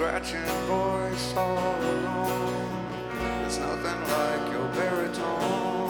scratching voice all alone. There's nothing like your baritone.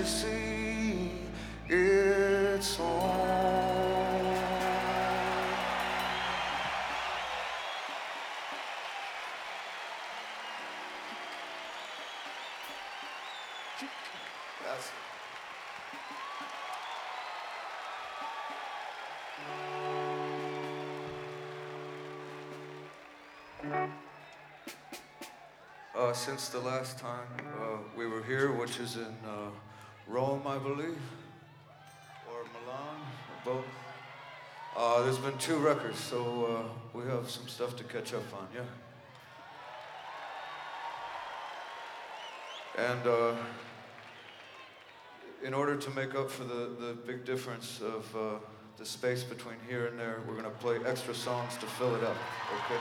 you see, it's Uh, since the last time uh, we were here, which is in uh, Rome, I believe, or Milan, or both. Uh, there's been two records, so uh, we have some stuff to catch up on, yeah? And uh, in order to make up for the, the big difference of uh, the space between here and there, we're gonna play extra songs to fill it up, okay?